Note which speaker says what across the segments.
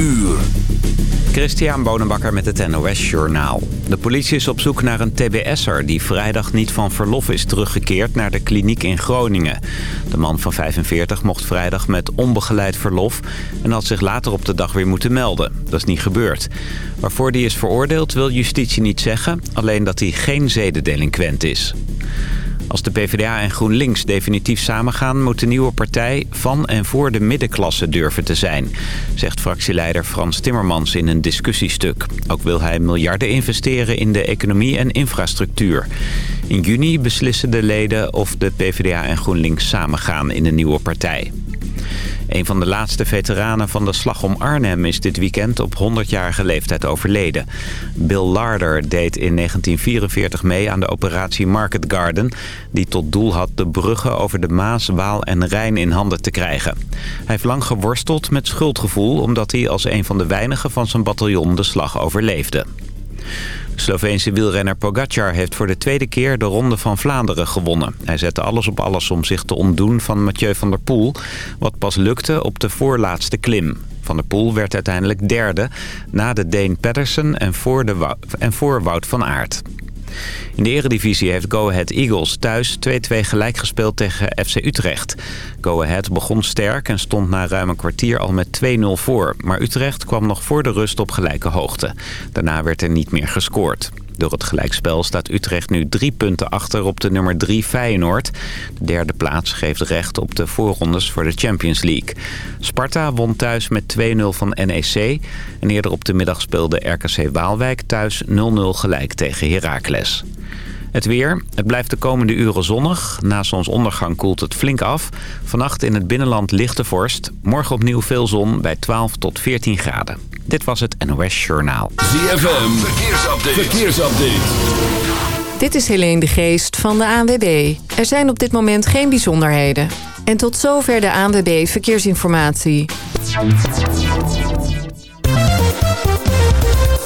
Speaker 1: uur.
Speaker 2: Christian Bonenbakker met het NOS Journaal. De politie is op zoek naar een tbs'er die vrijdag niet van verlof is teruggekeerd naar de kliniek in Groningen. De man van 45 mocht vrijdag met onbegeleid verlof en had zich later op de dag weer moeten melden. Dat is niet gebeurd. Waarvoor die is veroordeeld wil justitie niet zeggen, alleen dat hij geen zedendelinquent is. Als de PvdA en GroenLinks definitief samengaan... moet de nieuwe partij van en voor de middenklasse durven te zijn... zegt fractieleider Frans Timmermans in een discussiestuk. Ook wil hij miljarden investeren in de economie en infrastructuur. In juni beslissen de leden of de PvdA en GroenLinks samengaan in een nieuwe partij. Een van de laatste veteranen van de slag om Arnhem is dit weekend op 100-jarige leeftijd overleden. Bill Larder deed in 1944 mee aan de operatie Market Garden... die tot doel had de bruggen over de Maas, Waal en Rijn in handen te krijgen. Hij heeft lang geworsteld met schuldgevoel... omdat hij als een van de weinigen van zijn bataljon de slag overleefde. Sloveense wielrenner Pogacar heeft voor de tweede keer de Ronde van Vlaanderen gewonnen. Hij zette alles op alles om zich te ontdoen van Mathieu van der Poel... wat pas lukte op de voorlaatste klim. Van der Poel werd uiteindelijk derde na de Deen Pedersen en voor, de en voor Wout van Aert. In de eredivisie heeft Go Ahead Eagles thuis 2-2 gelijk gespeeld tegen FC Utrecht. Go Ahead begon sterk en stond na ruim een kwartier al met 2-0 voor. Maar Utrecht kwam nog voor de rust op gelijke hoogte. Daarna werd er niet meer gescoord. Door het gelijkspel staat Utrecht nu drie punten achter op de nummer 3 Feyenoord. De derde plaats geeft recht op de voorrondes voor de Champions League. Sparta won thuis met 2-0 van NEC. En eerder op de middag speelde RKC Waalwijk thuis 0-0 gelijk tegen Heracles. Het weer. Het blijft de komende uren zonnig. Na zonsondergang koelt het flink af. Vannacht in het binnenland lichte vorst. Morgen opnieuw veel zon bij 12 tot 14 graden. Dit was het NOS Journaal.
Speaker 1: ZFM. Verkeersupdate. Verkeersupdate.
Speaker 3: Dit is Helene de Geest van de ANWB. Er zijn op dit moment geen bijzonderheden. En tot zover de ANWB Verkeersinformatie.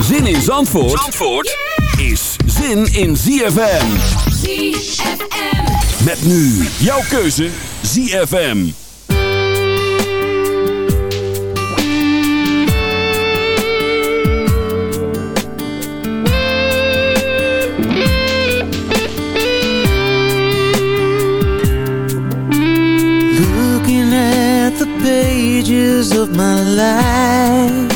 Speaker 1: Zin in Zandvoort, Zandvoort is zin in ZFM.
Speaker 4: ZFM.
Speaker 1: Met nu jouw keuze ZFM.
Speaker 5: Looking at the pages of my life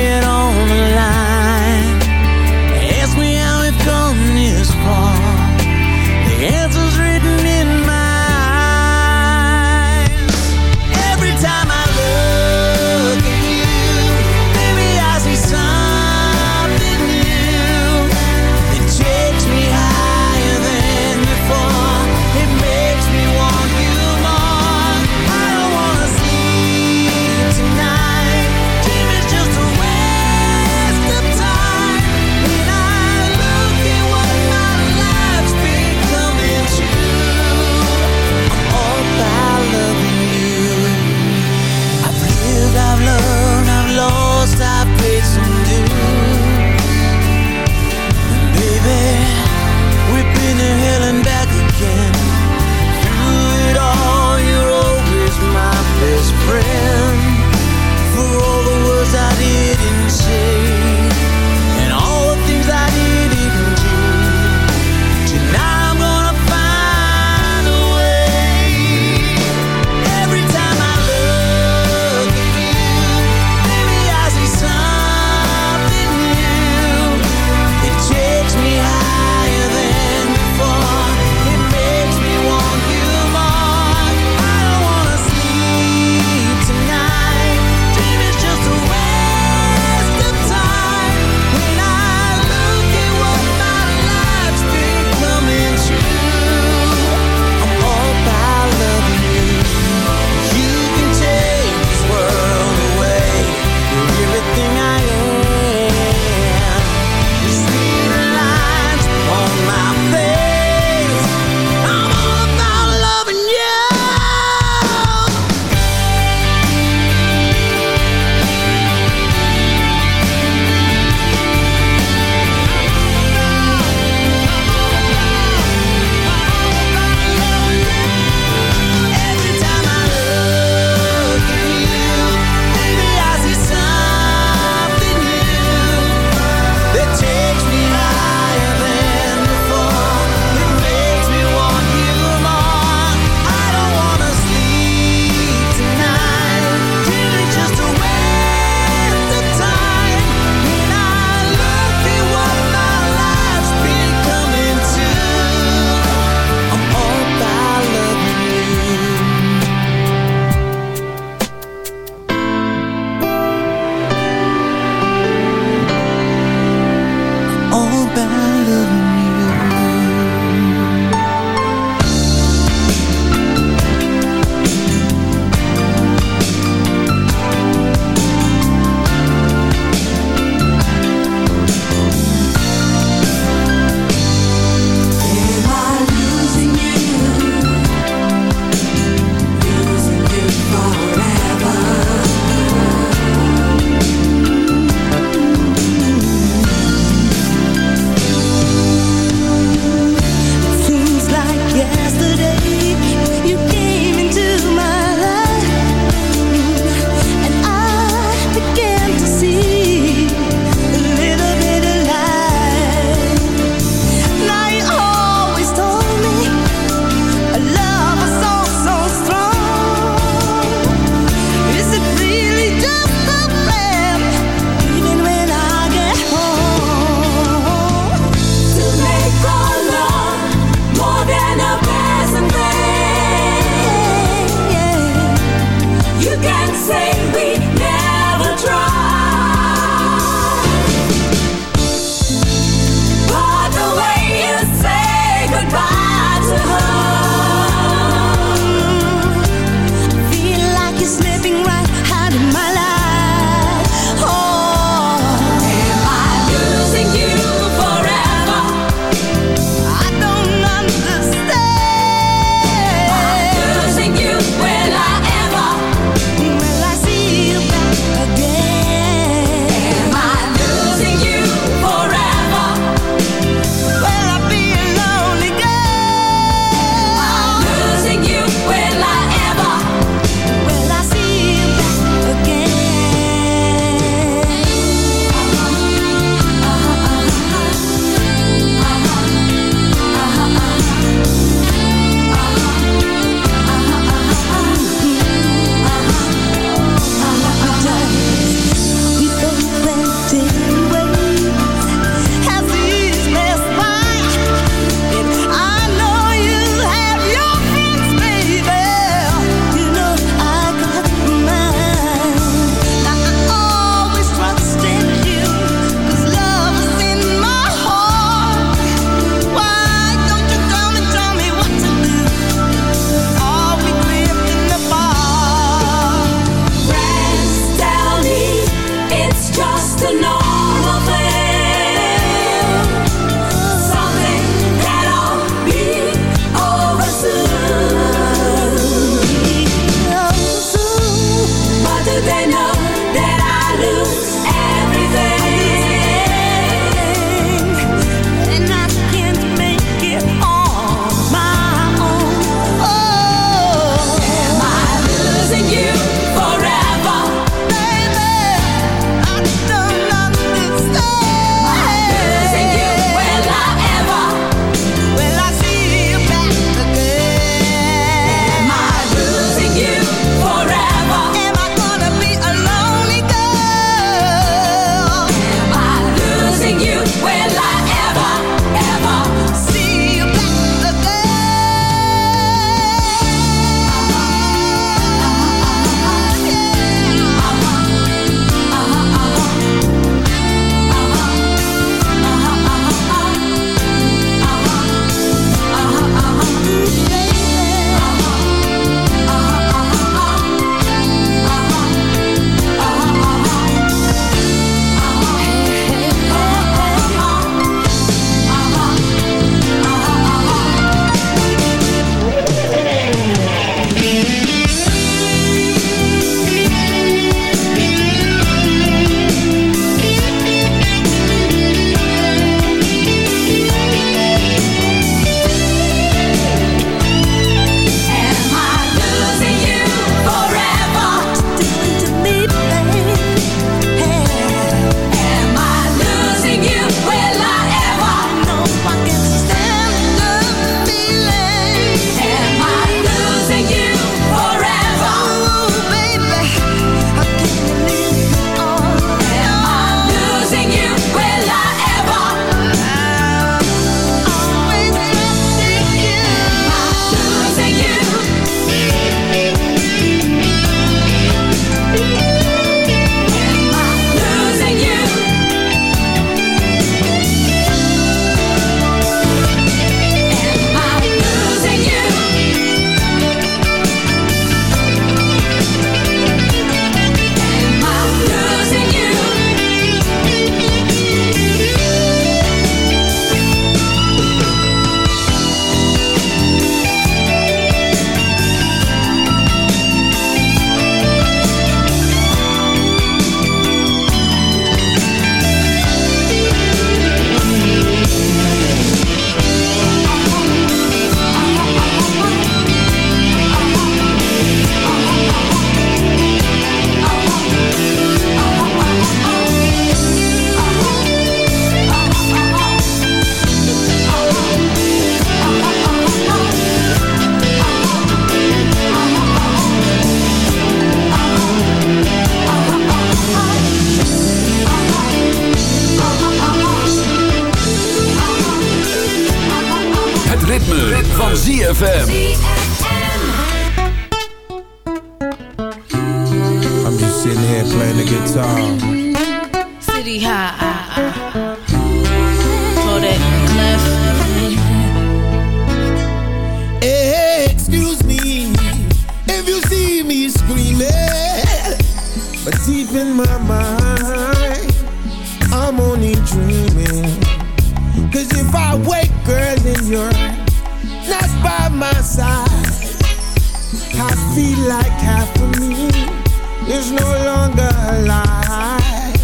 Speaker 6: is no longer alive.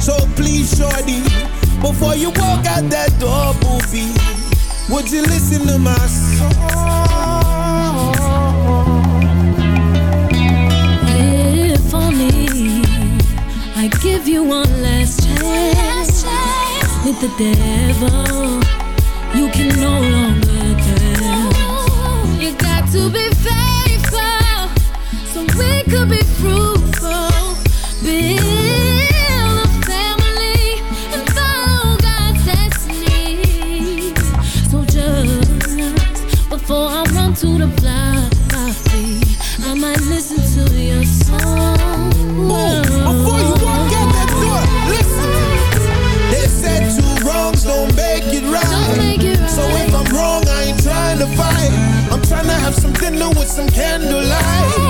Speaker 6: So please, shorty, before you walk out that door, booby, would you listen to my song?
Speaker 7: If only I give you one last chance with the devil, you can no longer tell. You got to be faithful
Speaker 6: some dinner with some candlelight.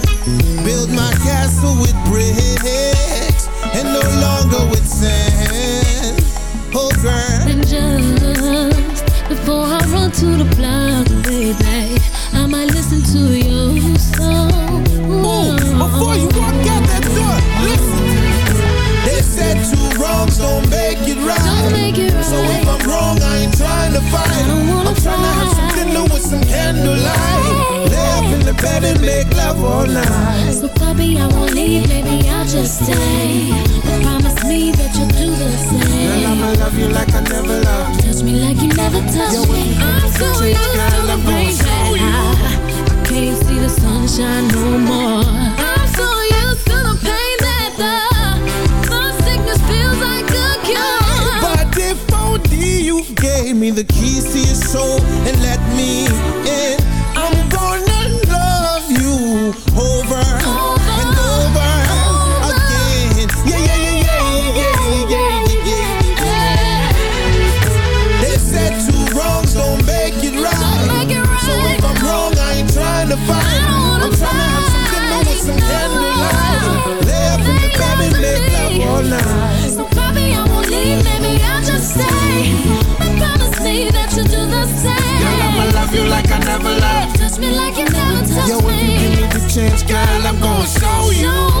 Speaker 6: Build my castle with bricks and no longer with sand. Oh, girl.
Speaker 7: And just before I run to the block, baby, I might listen to your song.
Speaker 6: Ooh, before you walk out that door, listen. They said two wrongs don't make it right.
Speaker 7: Don't make it right.
Speaker 6: So if I'm wrong, I ain't trying to fight.
Speaker 7: I don't wanna
Speaker 6: I'm trying to have some dinner with some candlelight. Lay up in the bed and make love all night.
Speaker 7: Me
Speaker 6: like you
Speaker 7: never touched
Speaker 6: Yo,
Speaker 7: me. I'm so used to the
Speaker 6: I'm
Speaker 7: rain that I, I can't see the sunshine no more. I'm so used to the pain that the, the sickness feels like a cure.
Speaker 6: But if only you gave me the keys to your soul and let me Yo, if you give me the chance, girl, I'm gonna show you.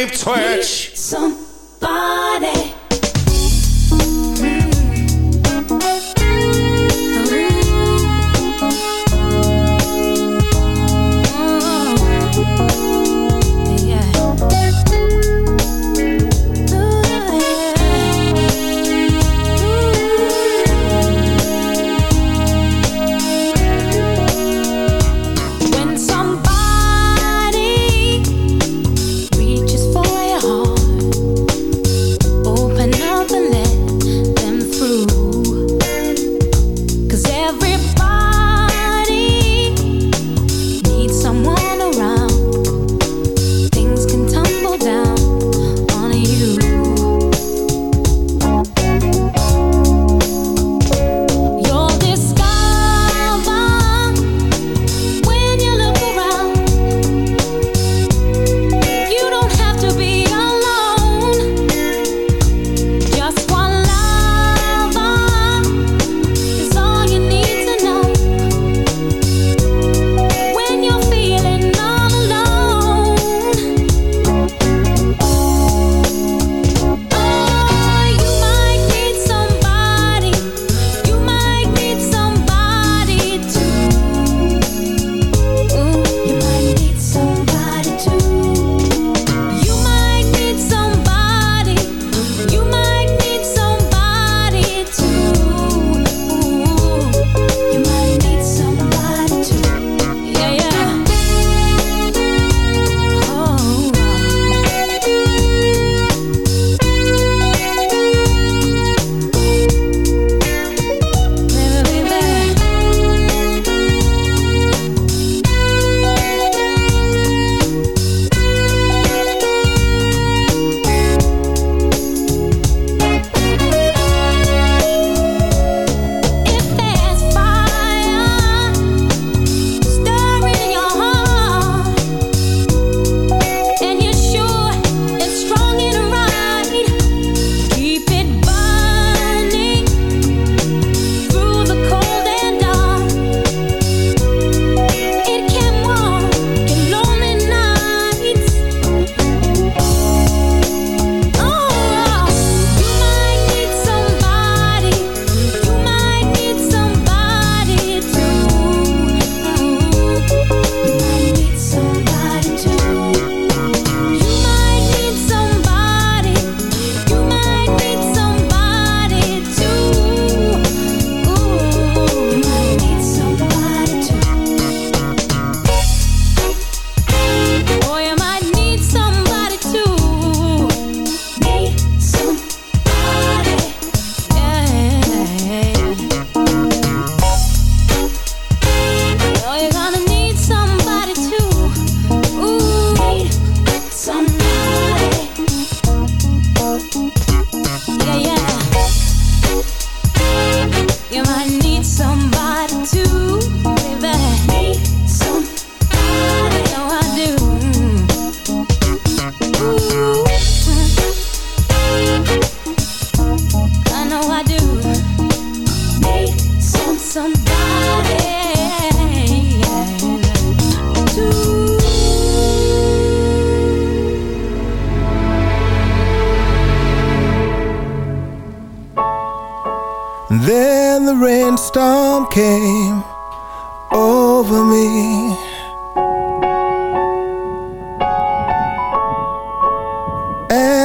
Speaker 8: Like a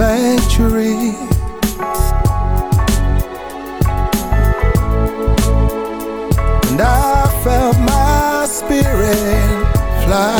Speaker 6: sanctuary. And I felt my spirit fly.